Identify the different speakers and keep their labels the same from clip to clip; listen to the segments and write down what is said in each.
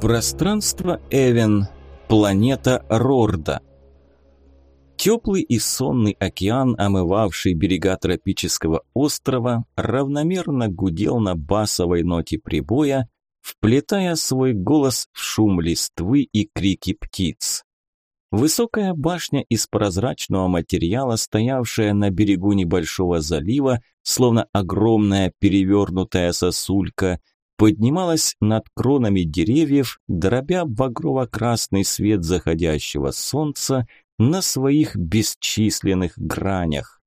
Speaker 1: Пространство Эвен. Планета Рорда. Теплый и сонный океан, омывавший берега тропического острова, равномерно гудел на басовой ноте прибоя, вплетая свой голос в шум листвы и крики птиц. Высокая башня из прозрачного материала, стоявшая на берегу небольшого залива, словно огромная перевернутая сосулька, поднималась над кронами деревьев, дробя багрово-красный свет заходящего солнца на своих бесчисленных гранях.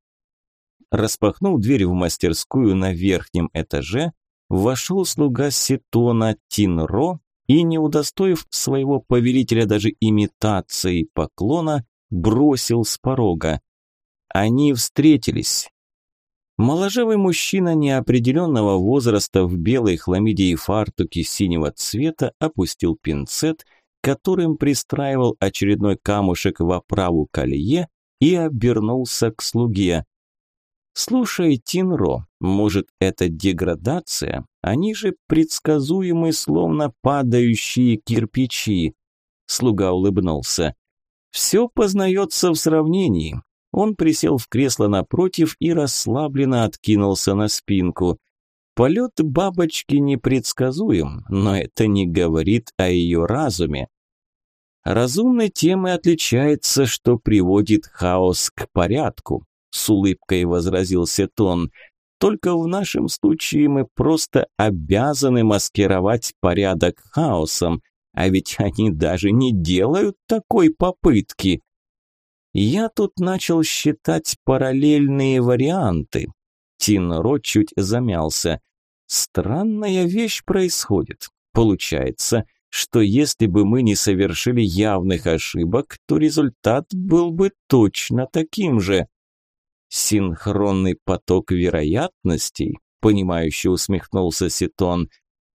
Speaker 1: Распахнув дверь в мастерскую на верхнем этаже, вошел слуга Сетона Тинро и, не удостоив своего повелителя даже имитацией поклона, бросил с порога. Они встретились. Моложавый мужчина неопределенного возраста в белой хламиде и фартуке синего цвета опустил пинцет, которым пристраивал очередной камушек в оправу колье и обернулся к слуге. «Слушай, Тинро, может, это деградация? Они же предсказуемы, словно падающие кирпичи». Слуга улыбнулся. «Все познается в сравнении. Он присел в кресло напротив и расслабленно откинулся на спинку. Полет бабочки непредсказуем, но это не говорит о ее разуме. Разумной темой отличается, что приводит хаос к порядку, с улыбкой возразил Сетон. Только в нашем случае мы просто обязаны маскировать порядок хаосом, а ведь они даже не делают такой попытки. Я тут начал считать параллельные варианты. Тинро чуть замялся. Странная вещь происходит. Получается, что если бы мы не совершили явных ошибок, то результат был бы точно таким же. Синхронный поток вероятностей, понимающе усмехнулся Ситон.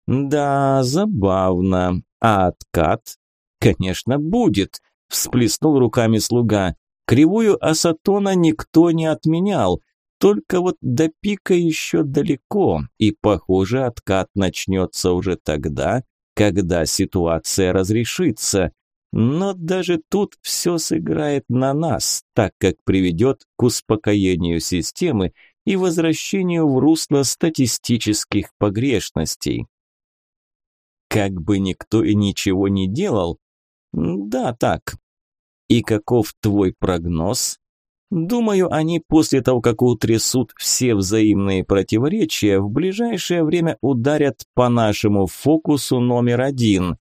Speaker 1: Да, забавно. А откат? Конечно, будет, всплеснул руками слуга. Кривую Асатона никто не отменял, только вот до пика еще далеко, и, похоже, откат начнется уже тогда, когда ситуация разрешится. Но даже тут все сыграет на нас, так как приведет к успокоению системы и возвращению в русло статистических погрешностей. Как бы никто и ничего не делал, да, так, и каков твой прогноз? Думаю, они после того, как утрясут все взаимные противоречия, в ближайшее время ударят по нашему фокусу номер один.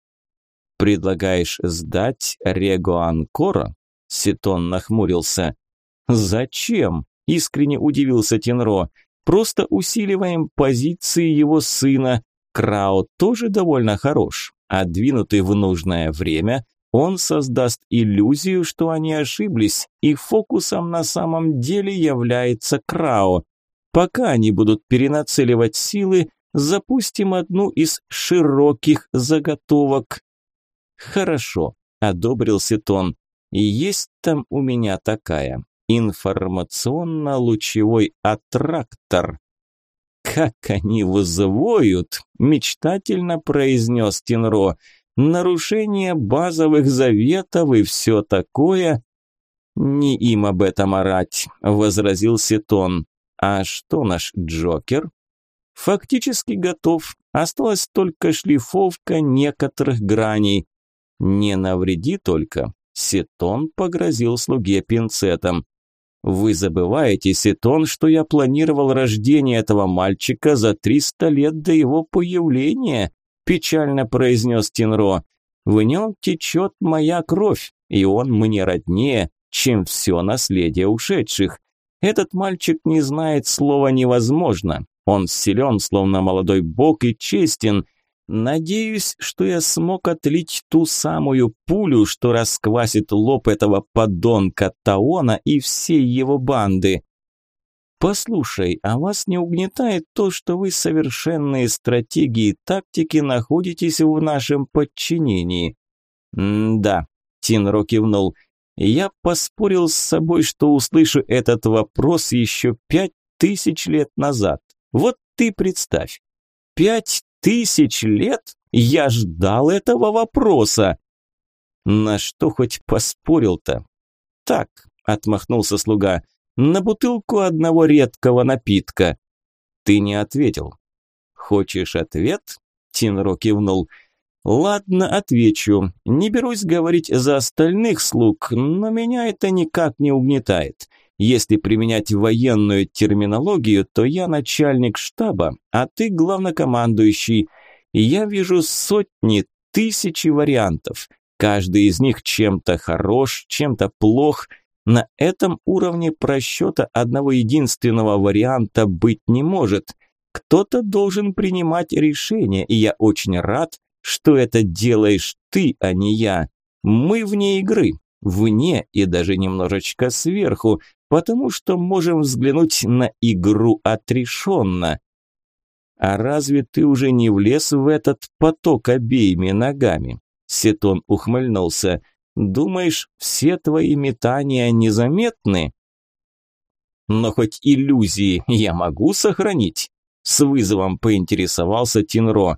Speaker 1: Предлагаешь сдать Рего Анкора? Ситон нахмурился. Зачем? Искренне удивился Тенро. Просто усиливаем позиции его сына. Крао тоже довольно хорош, а двинутый в нужное время он создаст иллюзию, что они ошиблись, и фокусом на самом деле является Крао. Пока они будут перенацеливать силы, запустим одну из широких заготовок. Хорошо, одобрил Сетон. И есть там у меня такая. Информационно-лучевой аттрактор. «Как они вызывают!» – мечтательно произнес Тинро нарушение базовых заветов и все такое. Не им об этом орать, возразил Сетон. А что наш Джокер? Фактически готов. Осталась только шлифовка некоторых граней. Не навреди только. Сетон погрозил слуге пинцетом. Вы забываете, Сетон, что я планировал рождение этого мальчика за 300 лет до его появления печально произнес Тинро. В нем течет моя кровь, и он мне роднее, чем все наследие ушедших. Этот мальчик не знает слова «невозможно». Он силен, словно молодой бог, и честен. Надеюсь, что я смог отлить ту самую пулю, что расквасит лоб этого подонка Таона и всей его банды. Послушай, а вас не угнетает то, что вы совершенные стратегии и тактики находитесь в нашем подчинении? да, Тинро кивнул. Я поспорил с собой, что услышу этот вопрос еще пять тысяч лет назад. Вот ты представь. Пять тысяч лет? Я ждал этого вопроса. На что хоть поспорил-то? Так, отмахнулся слуга, на бутылку одного редкого напитка. Ты не ответил. Хочешь ответ? Тинро кивнул. Ладно, отвечу. Не берусь говорить за остальных слуг, но меня это никак не угнетает. Если применять военную терминологию, то я начальник штаба, а ты главнокомандующий. Я вижу сотни, тысячи вариантов. Каждый из них чем-то хорош, чем-то плох. На этом уровне просчета одного единственного варианта быть не может. Кто-то должен принимать решение, и я очень рад, что это делаешь ты, а не я. Мы вне игры, вне и даже немножечко сверху, потому что можем взглянуть на игру отрешенно. А разве ты уже не влез в этот поток обеими ногами? Сетон ухмыльнулся. Думаешь, все твои метания незаметны? Но хоть иллюзии я могу сохранить? С вызовом поинтересовался Тинро.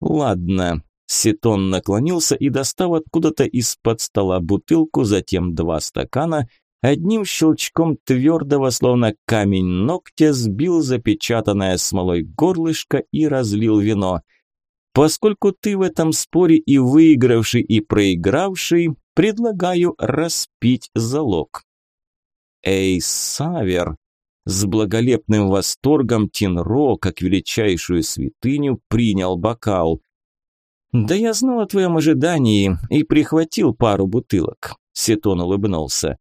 Speaker 1: Ладно. Сетон наклонился и, достав откуда-то из-под стола бутылку, затем два стакана, одним щелчком твердого, словно камень ногтя, сбил запечатанное смолой горлышко и разлил вино. Поскольку ты в этом споре и выигравший, и проигравший, предлагаю распить залог. Эй, Савер! С благолепным восторгом Тинро, как величайшую святыню, принял бокал. «Да я знал о твоем ожидании и прихватил пару бутылок», – Сетон улыбнулся.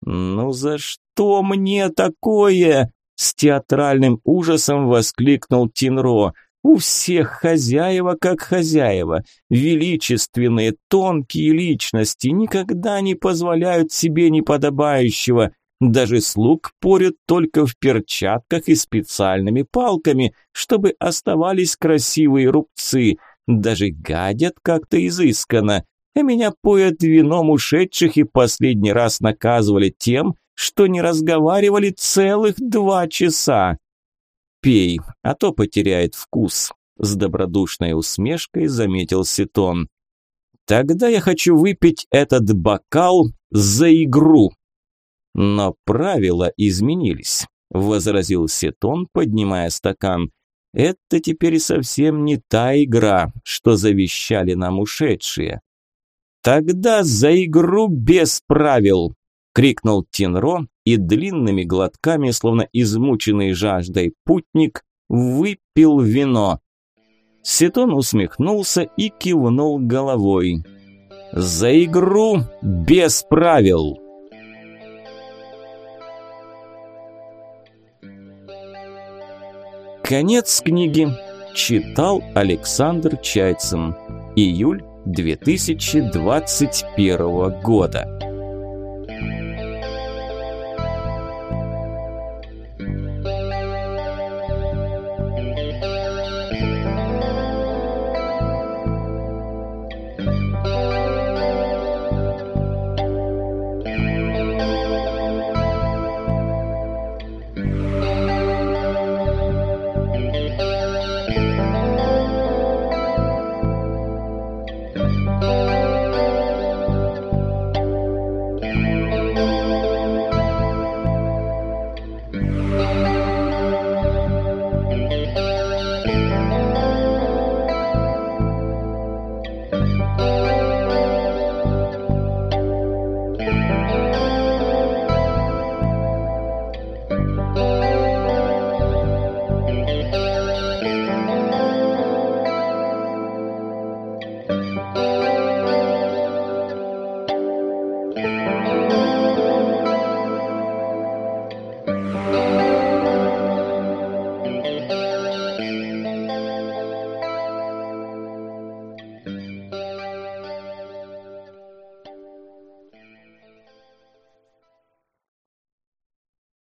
Speaker 1: «Ну за что мне такое?» – с театральным ужасом воскликнул Тинро. У всех хозяева как хозяева, величественные, тонкие личности никогда не позволяют себе неподобающего. Даже слуг порят только в перчатках и специальными палками, чтобы оставались красивые рубцы. Даже гадят как-то изысканно. А меня поят вином ушедших и последний раз наказывали тем, что не разговаривали целых два часа пей, а то потеряет вкус», – с добродушной усмешкой заметил Сетон. «Тогда я хочу выпить этот бокал за игру». «Но правила изменились», – возразил Сетон, поднимая стакан. «Это теперь совсем не та игра, что завещали нам ушедшие». «Тогда за игру без правил!» Крикнул Тинро, и длинными глотками, словно измученный жаждой путник, выпил вино. Сетон усмехнулся и кивнул головой. «За игру без правил!» Конец книги. Читал Александр Чайцин. Июль 2021 года. Música